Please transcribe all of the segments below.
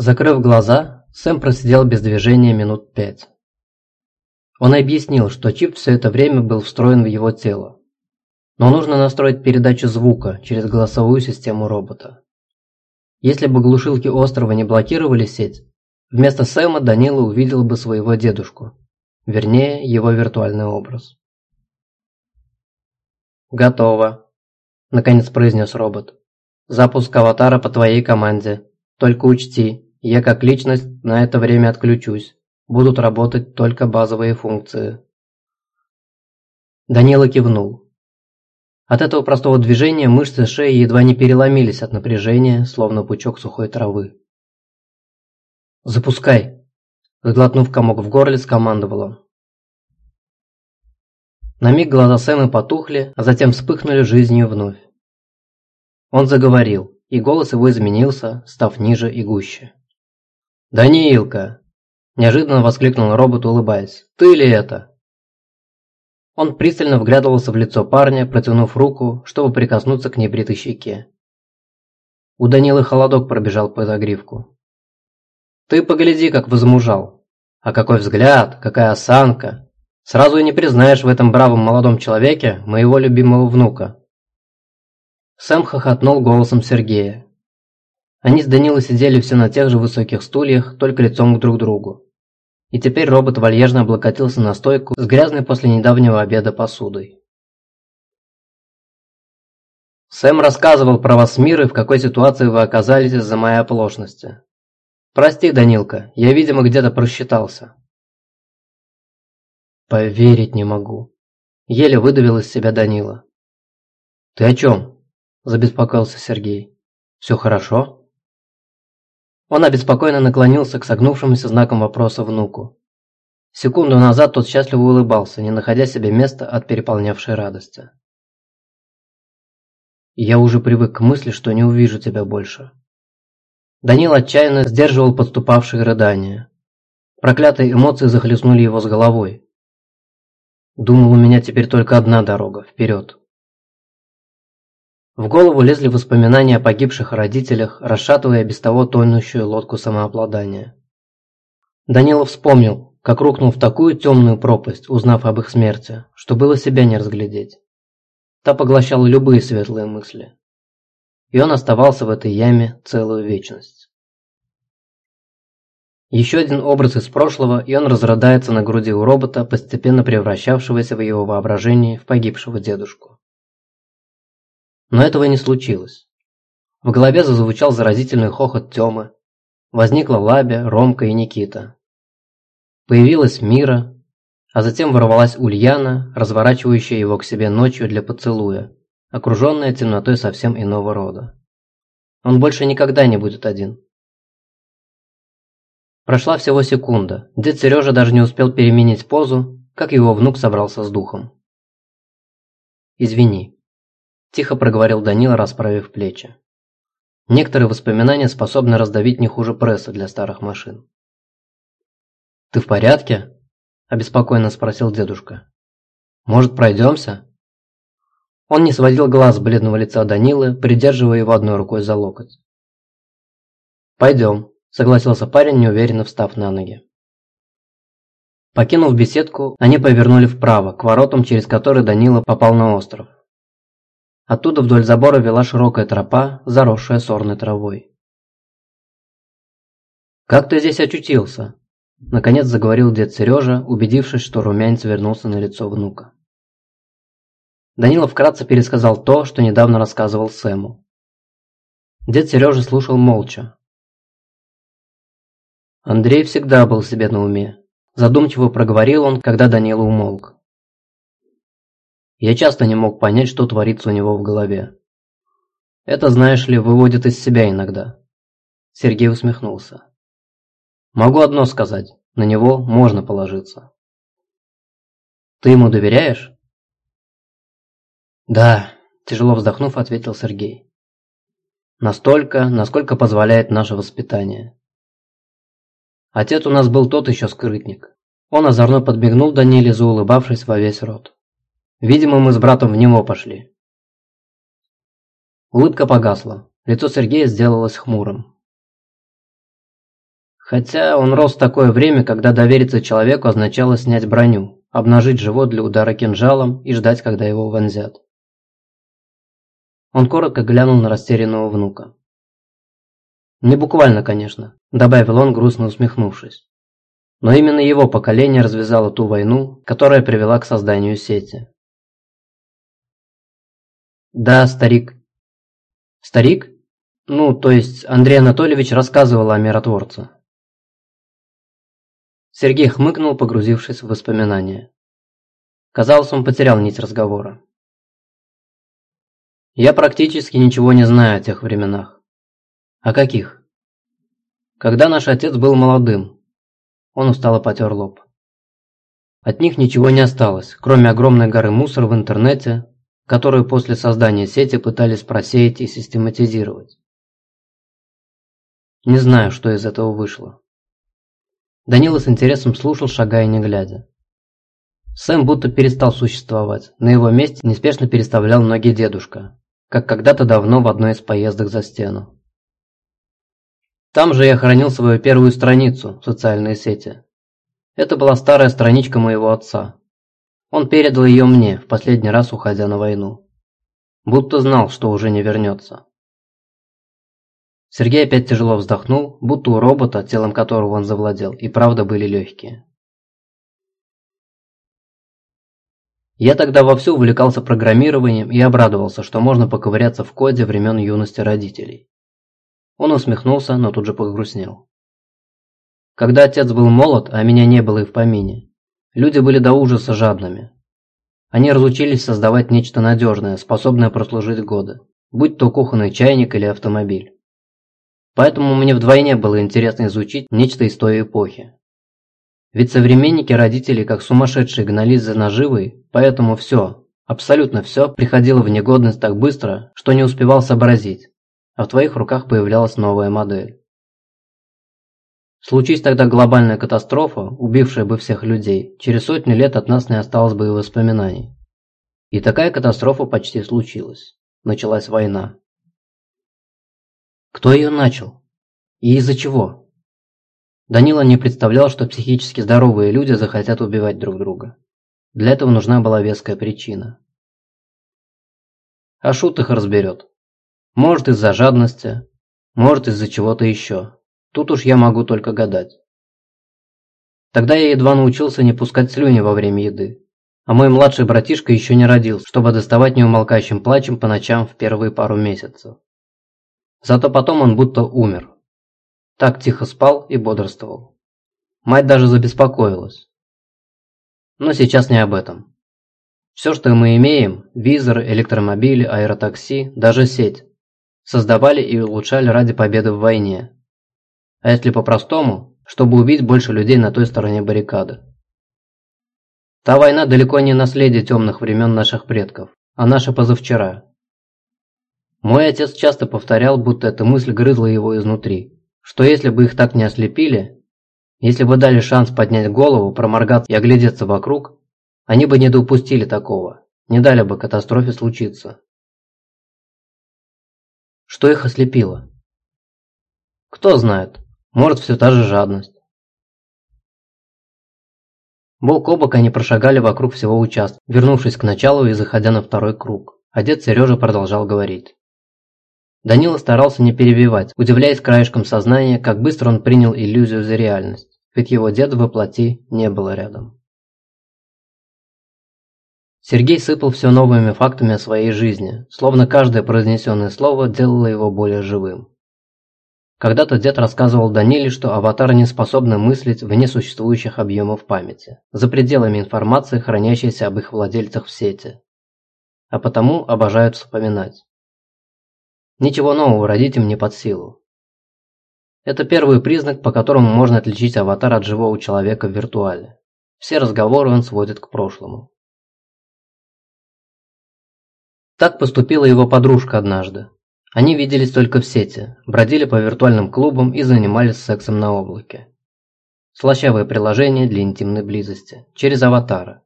Закрыв глаза, Сэм просидел без движения минут пять. Он объяснил, что чип все это время был встроен в его тело. Но нужно настроить передачу звука через голосовую систему робота. Если бы глушилки острова не блокировали сеть, вместо Сэма Данила увидел бы своего дедушку, вернее, его виртуальный образ. «Готово», – наконец произнес робот. «Запуск аватара по твоей команде. Только учти, я как личность на это время отключусь. Будут работать только базовые функции. Данила кивнул. От этого простого движения мышцы шеи едва не переломились от напряжения, словно пучок сухой травы. «Запускай!» Сглотнув комок в горле, скомандовал он. На миг глаза Сэма потухли, а затем вспыхнули жизнью вновь. Он заговорил, и голос его изменился, став ниже и гуще. «Даниилка!» – неожиданно воскликнул робот, улыбаясь. «Ты ли это?» Он пристально вглядывался в лицо парня, протянув руку, чтобы прикоснуться к небритой щеке. У Данилы холодок пробежал по загривку. «Ты погляди, как возмужал! А какой взгляд, какая осанка! Сразу и не признаешь в этом бравом молодом человеке моего любимого внука!» Сэм хохотнул голосом Сергея, они с Данилой сидели все на тех же высоких стульях, только лицом к друг другу. И теперь робот вальяжно облокотился на стойку с грязной после недавнего обеда посудой. Сэм рассказывал про вас мир и в какой ситуации вы оказались из-за моей оплошности. Прости, Данилка, я, видимо, где-то просчитался. Поверить не могу. Еле выдавил из себя Данила. Ты о чем? Забеспокоился Сергей. Все хорошо? Он обеспокоенно наклонился к согнувшемуся знаком вопроса внуку. Секунду назад тот счастливо улыбался, не находя себе места от переполнявшей радости. «Я уже привык к мысли, что не увижу тебя больше». Данил отчаянно сдерживал подступавшие рыдания. Проклятые эмоции захлестнули его с головой. Думал, у меня теперь только одна дорога – вперед. В голову лезли воспоминания о погибших родителях, расшатывая без того тонущую лодку самообладания. Данилов вспомнил, как рухнул в такую темную пропасть, узнав об их смерти, что было себя не разглядеть. Та поглощала любые светлые мысли. И он оставался в этой яме целую вечность. Еще один образ из прошлого, и он разрыдается на груди у робота, постепенно превращавшегося в его воображении в погибшего дедушку. Но этого не случилось. В голове зазвучал заразительный хохот Тёмы. Возникла Лабя, Ромка и Никита. Появилась Мира, а затем ворвалась Ульяна, разворачивающая его к себе ночью для поцелуя, окруженная темнотой совсем иного рода. Он больше никогда не будет один. Прошла всего секунда. Дед Сережа даже не успел переменить позу, как его внук собрался с духом. «Извини», Тихо проговорил Данила, расправив плечи. Некоторые воспоминания способны раздавить не хуже пресса для старых машин. «Ты в порядке?» – обеспокоенно спросил дедушка. «Может, пройдемся?» Он не сводил глаз бледного лица Данилы, придерживая его одной рукой за локоть. «Пойдем», – согласился парень, неуверенно встав на ноги. Покинув беседку, они повернули вправо, к воротам, через которые Данила попал на остров. Оттуда вдоль забора вела широкая тропа, заросшая сорной травой. «Как ты здесь очутился?» Наконец заговорил дед Сережа, убедившись, что румянец вернулся на лицо внука. Данила вкратце пересказал то, что недавно рассказывал Сэму. Дед Сережа слушал молча. Андрей всегда был себе на уме. Задумчиво проговорил он, когда Данила умолк. Я часто не мог понять, что творится у него в голове. Это, знаешь ли, выводит из себя иногда. Сергей усмехнулся. Могу одно сказать, на него можно положиться. Ты ему доверяешь? Да, тяжело вздохнув, ответил Сергей. Настолько, насколько позволяет наше воспитание. Отец у нас был тот еще скрытник. Он озорно подмигнул Даниле, заулыбавшись во весь рот. Видимо, мы с братом в него пошли. Улыбка погасла. Лицо Сергея сделалось хмурым. Хотя он рос в такое время, когда довериться человеку означало снять броню, обнажить живот для удара кинжалом и ждать, когда его вонзят. Он коротко глянул на растерянного внука. Не буквально, конечно, добавил он, грустно усмехнувшись. Но именно его поколение развязало ту войну, которая привела к созданию сети. Да, старик. Старик? Ну, то есть Андрей Анатольевич рассказывал о миротворце. Сергей хмыкнул, погрузившись в воспоминания. Казалось, он потерял нить разговора. Я практически ничего не знаю о тех временах. О каких? Когда наш отец был молодым. Он устало потер лоб. От них ничего не осталось, кроме огромной горы мусора в интернете, которую после создания сети пытались просеять и систематизировать. Не знаю, что из этого вышло. Данила с интересом слушал, шагая не глядя. Сэм будто перестал существовать. На его месте неспешно переставлял ноги дедушка, как когда-то давно в одной из поездок за стену. Там же я хранил свою первую страницу в социальной сети. Это была старая страничка моего отца. Он передал ее мне, в последний раз уходя на войну. Будто знал, что уже не вернется. Сергей опять тяжело вздохнул, будто у робота, телом которого он завладел, и правда были легкие. Я тогда вовсю увлекался программированием и обрадовался, что можно поковыряться в коде времен юности родителей. Он усмехнулся, но тут же погрустнел. Когда отец был молод, а меня не было и в помине, люди были до ужаса жадными. Они разучились создавать нечто надежное, способное прослужить годы, будь то кухонный чайник или автомобиль. Поэтому мне вдвойне было интересно изучить нечто из той эпохи. Ведь современники родителей как сумасшедшие гнались за наживой, поэтому все, абсолютно все приходило в негодность так быстро, что не успевал сообразить, а в твоих руках появлялась новая модель. Случись тогда глобальная катастрофа, убившая бы всех людей, через сотни лет от нас не осталось бы и воспоминаний. И такая катастрофа почти случилась. Началась война. Кто ее начал? И из-за чего? Данила не представлял, что психически здоровые люди захотят убивать друг друга. Для этого нужна была веская причина. А Шут их разберет. Может из-за жадности, может из-за чего-то еще. Тут уж я могу только гадать. Тогда я едва научился не пускать слюни во время еды. А мой младший братишка еще не родился, чтобы доставать неумолкающим плачем по ночам в первые пару месяцев. Зато потом он будто умер. Так тихо спал и бодрствовал. Мать даже забеспокоилась. Но сейчас не об этом. Все, что мы имеем – визоры, электромобили, аэротакси, даже сеть – создавали и улучшали ради победы в войне. А если по-простому, чтобы убить больше людей на той стороне баррикады. Та война далеко не наследие темных времен наших предков, а наша позавчера. Мой отец часто повторял, будто эта мысль грызла его изнутри, что если бы их так не ослепили, если бы дали шанс поднять голову, проморгаться и оглядеться вокруг, они бы не допустили такого, не дали бы катастрофе случиться. Что их ослепило? Кто знает, может все та же жадность. Бок о бок они прошагали вокруг всего участка, вернувшись к началу и заходя на второй круг. А дед Сережа продолжал говорить. Данила старался не перебивать, удивляясь краешком сознания, как быстро он принял иллюзию за реальность, ведь его деда во плоти не было рядом. Сергей сыпал все новыми фактами о своей жизни, словно каждое произнесенное слово делало его более живым. Когда-то дед рассказывал Даниле, что аватары не способны мыслить вне существующих объемов памяти, за пределами информации, хранящейся об их владельцах в сети, а потому обожают вспоминать. Ничего нового родить им не под силу. Это первый признак, по которому можно отличить аватар от живого человека в виртуале. Все разговоры он сводит к прошлому. Так поступила его подружка однажды. Они виделись только в сети, бродили по виртуальным клубам и занимались сексом на облаке. Слащавое приложение для интимной близости, через аватара.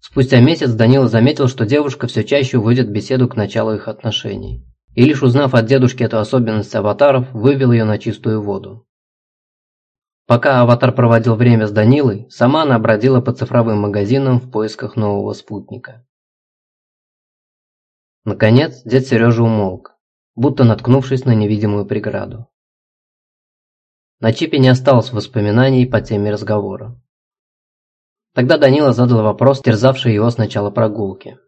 Спустя месяц Данила заметил, что девушка все чаще уводит беседу к началу их отношений. И лишь узнав от дедушки эту особенность аватаров, вывел ее на чистую воду. Пока аватар проводил время с Данилой, сама она бродила по цифровым магазинам в поисках нового спутника. Наконец, дед Сережа умолк, будто наткнувшись на невидимую преграду. На чипе не осталось воспоминаний по теме разговора. Тогда Данила задал вопрос, терзавший его с начала прогулки.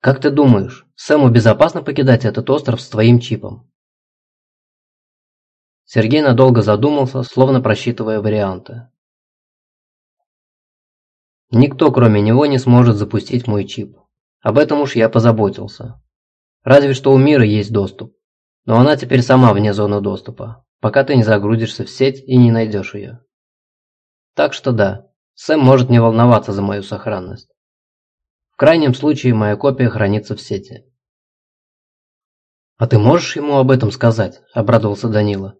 «Как ты думаешь, Сэму безопасно покидать этот остров с твоим чипом?» Сергей надолго задумался, словно просчитывая варианты. «Никто, кроме него, не сможет запустить мой чип. Об этом уж я позаботился. Разве что у мира есть доступ. Но она теперь сама вне зоны доступа, пока ты не загрузишься в сеть и не найдешь ее. Так что да, Сэм может не волноваться за мою сохранность. В крайнем случае моя копия хранится в сети. «А ты можешь ему об этом сказать?» – обрадовался Данила.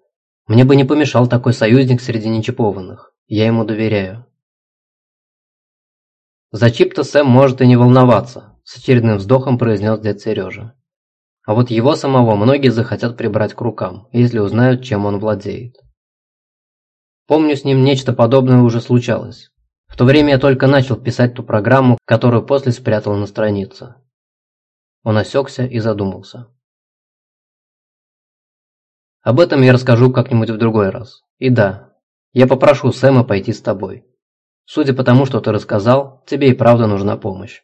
«Мне бы не помешал такой союзник среди нечипованных. Я ему доверяю». За чип-то Сэм может и не волноваться, с очередным вздохом произнес дед Сережа. А вот его самого многие захотят прибрать к рукам, если узнают, чем он владеет. Помню, с ним нечто подобное уже случалось. В то время я только начал писать ту программу, которую после спрятал на странице. Он осекся и задумался. Об этом я расскажу как-нибудь в другой раз. И да, я попрошу Сэма пойти с тобой. Судя по тому, что ты рассказал, тебе и правда нужна помощь.